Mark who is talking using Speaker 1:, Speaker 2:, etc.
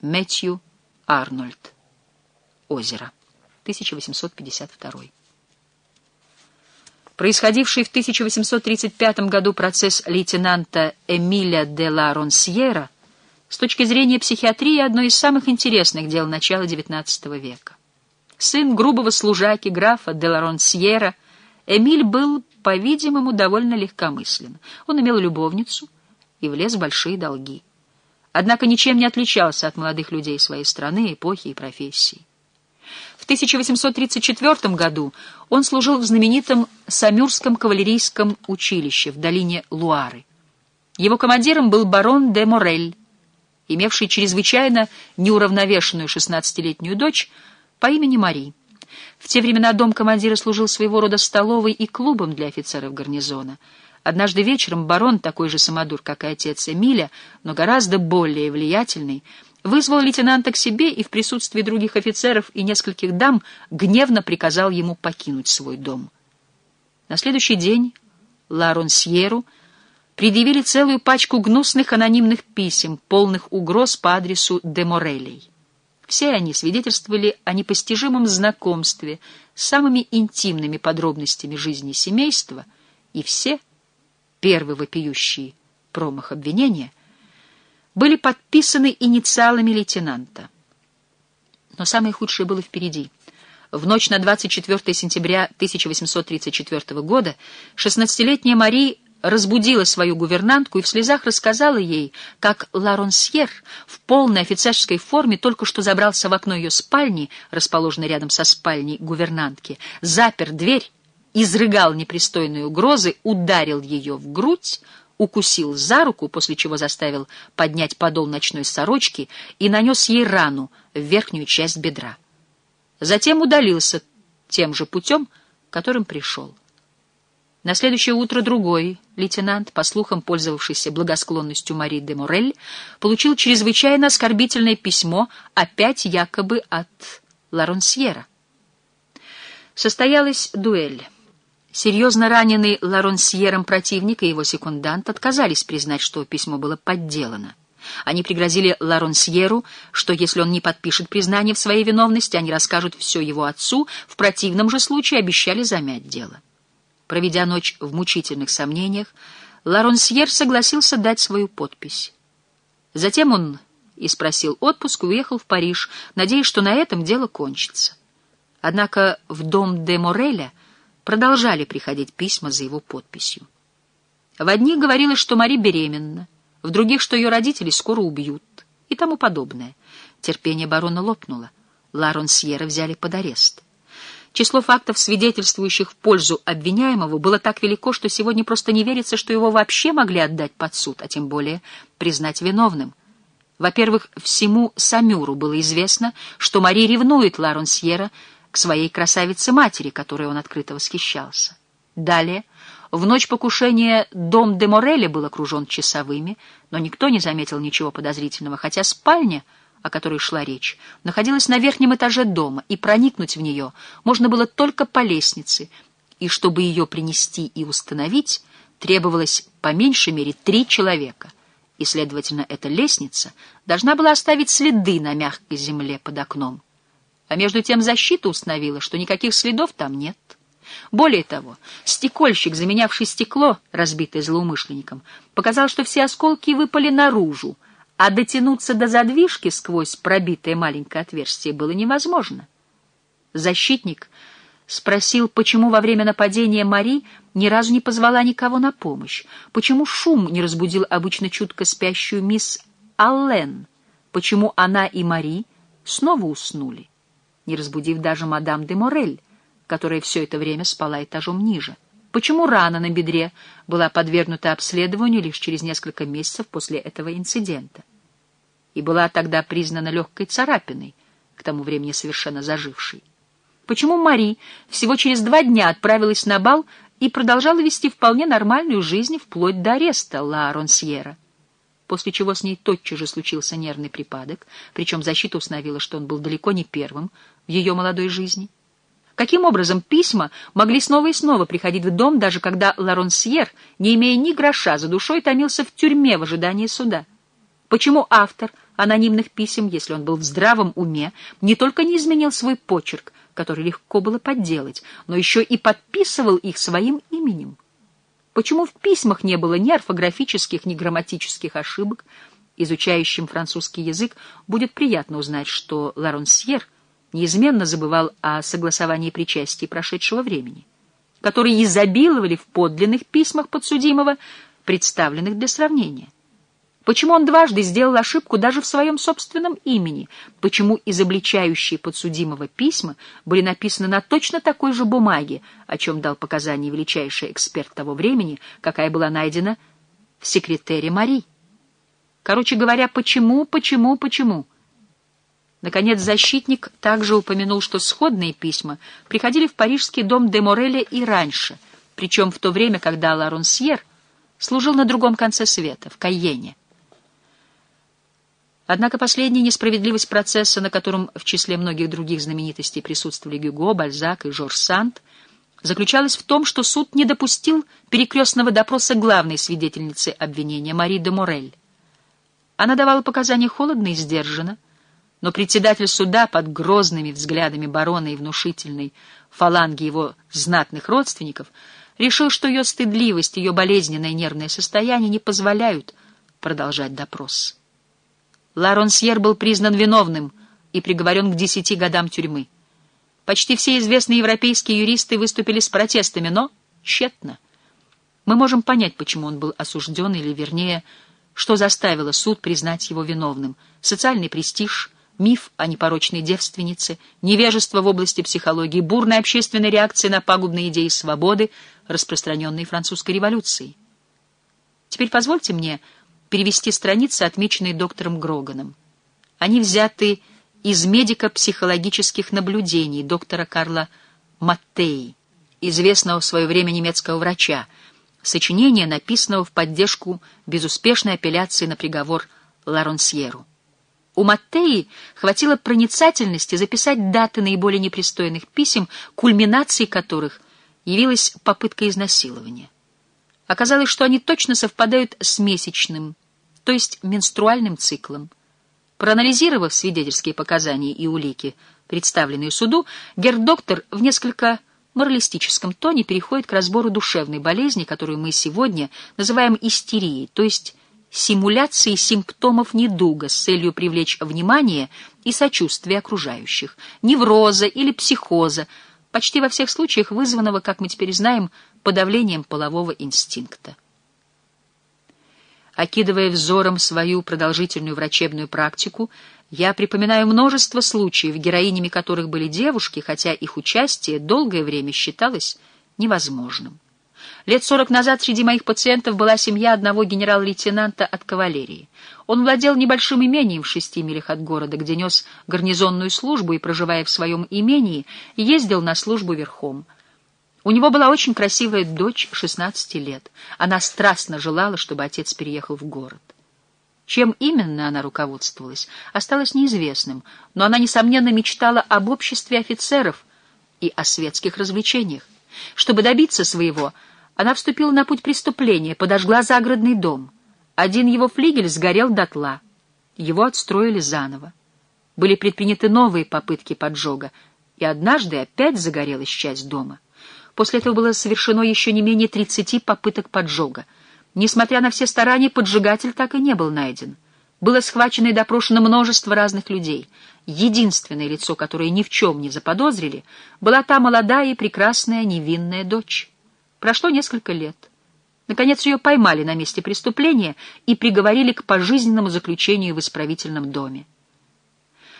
Speaker 1: Мэтью Арнольд. Озеро. 1852. Происходивший в 1835 году процесс лейтенанта Эмиля де ла Ронсьера с точки зрения психиатрии одно из самых интересных дел начала XIX века. Сын грубого служаки графа де ла Ронсьера, Эмиль был, по-видимому, довольно легкомыслен. Он имел любовницу и влез в большие долги. Однако ничем не отличался от молодых людей своей страны, эпохи и профессии. В 1834 году он служил в знаменитом Самюрском кавалерийском училище в долине Луары. Его командиром был барон де Морель, имевший чрезвычайно неуравновешенную 16-летнюю дочь по имени Мари. В те времена дом командира служил своего рода столовой и клубом для офицеров гарнизона. Однажды вечером барон, такой же самодур, как и отец Эмиля, но гораздо более влиятельный, вызвал лейтенанта к себе и в присутствии других офицеров и нескольких дам гневно приказал ему покинуть свой дом. На следующий день Ларонсьеру предъявили целую пачку гнусных анонимных писем, полных угроз по адресу де Морелей. Все они свидетельствовали о непостижимом знакомстве с самыми интимными подробностями жизни семейства, и все, первый вопиющий промах обвинения, были подписаны инициалами лейтенанта. Но самое худшее было впереди. В ночь на 24 сентября 1834 года 16-летняя Мари разбудила свою гувернантку и в слезах рассказала ей, как Ларонсьер в полной офицерской форме только что забрался в окно ее спальни, расположенной рядом со спальней гувернантки, запер дверь, изрыгал непристойные угрозы, ударил ее в грудь, укусил за руку, после чего заставил поднять подол ночной сорочки и нанес ей рану в верхнюю часть бедра. Затем удалился тем же путем, которым пришел. На следующее утро другой лейтенант, по слухам пользовавшийся благосклонностью Мари де Морель, получил чрезвычайно оскорбительное письмо, опять якобы от Ларонсьера. Состоялась дуэль. Серьезно раненый Ларонсьером противник и его секундант отказались признать, что письмо было подделано. Они пригрозили Ларонсьеру, что если он не подпишет признание в своей виновности, они расскажут все его отцу, в противном же случае обещали замять дело. Проведя ночь в мучительных сомнениях, Ларонсьер согласился дать свою подпись. Затем он и спросил отпуск уехал в Париж, надеясь, что на этом дело кончится. Однако в дом де Мореля продолжали приходить письма за его подписью. В одних говорилось, что Мари беременна, в других, что ее родители скоро убьют и тому подобное. Терпение барона лопнуло. Ларонсьера взяли под арест. Число фактов, свидетельствующих в пользу обвиняемого, было так велико, что сегодня просто не верится, что его вообще могли отдать под суд, а тем более признать виновным. Во-первых, всему Самюру было известно, что Мари ревнует Ларонсьера к своей красавице-матери, которой он открыто восхищался. Далее, в ночь покушения дом де Мореля был окружен часовыми, но никто не заметил ничего подозрительного, хотя спальня, о которой шла речь, находилась на верхнем этаже дома, и проникнуть в нее можно было только по лестнице, и чтобы ее принести и установить, требовалось по меньшей мере три человека, и, следовательно, эта лестница должна была оставить следы на мягкой земле под окном. А между тем защита установила, что никаких следов там нет. Более того, стекольщик, заменявший стекло, разбитое злоумышленником, показал, что все осколки выпали наружу, а дотянуться до задвижки сквозь пробитое маленькое отверстие было невозможно. Защитник спросил, почему во время нападения Мари ни разу не позвала никого на помощь, почему шум не разбудил обычно чутко спящую мисс Аллен, почему она и Мари снова уснули не разбудив даже мадам де Морель, которая все это время спала этажом ниже. Почему рана на бедре была подвергнута обследованию лишь через несколько месяцев после этого инцидента? И была тогда признана легкой царапиной, к тому времени совершенно зажившей. Почему Мари всего через два дня отправилась на бал и продолжала вести вполне нормальную жизнь вплоть до ареста Ла Ронсьера? после чего с ней тотчас же случился нервный припадок, причем защита установила, что он был далеко не первым в ее молодой жизни. Каким образом письма могли снова и снова приходить в дом, даже когда Ларонсьер, не имея ни гроша за душой, томился в тюрьме в ожидании суда? Почему автор анонимных писем, если он был в здравом уме, не только не изменил свой почерк, который легко было подделать, но еще и подписывал их своим именем. Почему в письмах не было ни орфографических, ни грамматических ошибок? Изучающим французский язык будет приятно узнать, что Ларонсьер неизменно забывал о согласовании причастий прошедшего времени, которые изобиловали в подлинных письмах подсудимого, представленных для сравнения. Почему он дважды сделал ошибку даже в своем собственном имени? Почему изобличающие подсудимого письма были написаны на точно такой же бумаге, о чем дал показания величайший эксперт того времени, какая была найдена в секретере Мари? Короче говоря, почему, почему, почему? Наконец, защитник также упомянул, что сходные письма приходили в парижский дом де Мореля и раньше, причем в то время, когда Ларонсьер служил на другом конце света, в Кайене. Однако последняя несправедливость процесса, на котором в числе многих других знаменитостей присутствовали Гюго, Бальзак и Жорж Санд, заключалась в том, что суд не допустил перекрестного допроса главной свидетельницы обвинения Мари де Морель. Она давала показания холодно и сдержанно, но председатель суда под грозными взглядами барона и внушительной фаланги его знатных родственников решил, что ее стыдливость, ее болезненное нервное состояние не позволяют продолжать допрос. Ларонсьер был признан виновным и приговорен к десяти годам тюрьмы. Почти все известные европейские юристы выступили с протестами, но тщетно. Мы можем понять, почему он был осужден, или, вернее, что заставило суд признать его виновным. Социальный престиж, миф о непорочной девственнице, невежество в области психологии, бурная общественная реакция на пагубные идеи свободы, распространенные французской революцией. Теперь позвольте мне перевести страницы, отмеченные доктором Гроганом. Они взяты из медико-психологических наблюдений доктора Карла Маттеи, известного в свое время немецкого врача, сочинения, написанного в поддержку безуспешной апелляции на приговор Ларонсьеру. У Маттеи хватило проницательности записать даты наиболее непристойных писем, кульминацией которых явилась попытка изнасилования. Оказалось, что они точно совпадают с месячным, то есть менструальным циклом. Проанализировав свидетельские показания и улики, представленные суду, гердоктор в несколько моралистическом тоне переходит к разбору душевной болезни, которую мы сегодня называем истерией, то есть симуляцией симптомов недуга с целью привлечь внимание и сочувствие окружающих, невроза или психоза, почти во всех случаях вызванного, как мы теперь знаем, подавлением полового инстинкта. Окидывая взором свою продолжительную врачебную практику, я припоминаю множество случаев, героинями которых были девушки, хотя их участие долгое время считалось невозможным. Лет сорок назад среди моих пациентов была семья одного генерал-лейтенанта от кавалерии. Он владел небольшим имением в шести милях от города, где нес гарнизонную службу и, проживая в своем имении, ездил на службу верхом. У него была очень красивая дочь 16 лет. Она страстно желала, чтобы отец переехал в город. Чем именно она руководствовалась, осталось неизвестным, но она, несомненно, мечтала об обществе офицеров и о светских развлечениях. Чтобы добиться своего, она вступила на путь преступления, подожгла загородный дом. Один его флигель сгорел дотла. Его отстроили заново. Были предприняты новые попытки поджога, и однажды опять загорелась часть дома. После этого было совершено еще не менее 30 попыток поджога. Несмотря на все старания, поджигатель так и не был найден. Было схвачено и допрошено множество разных людей. Единственное лицо, которое ни в чем не заподозрили, была та молодая и прекрасная невинная дочь. Прошло несколько лет. Наконец ее поймали на месте преступления и приговорили к пожизненному заключению в исправительном доме.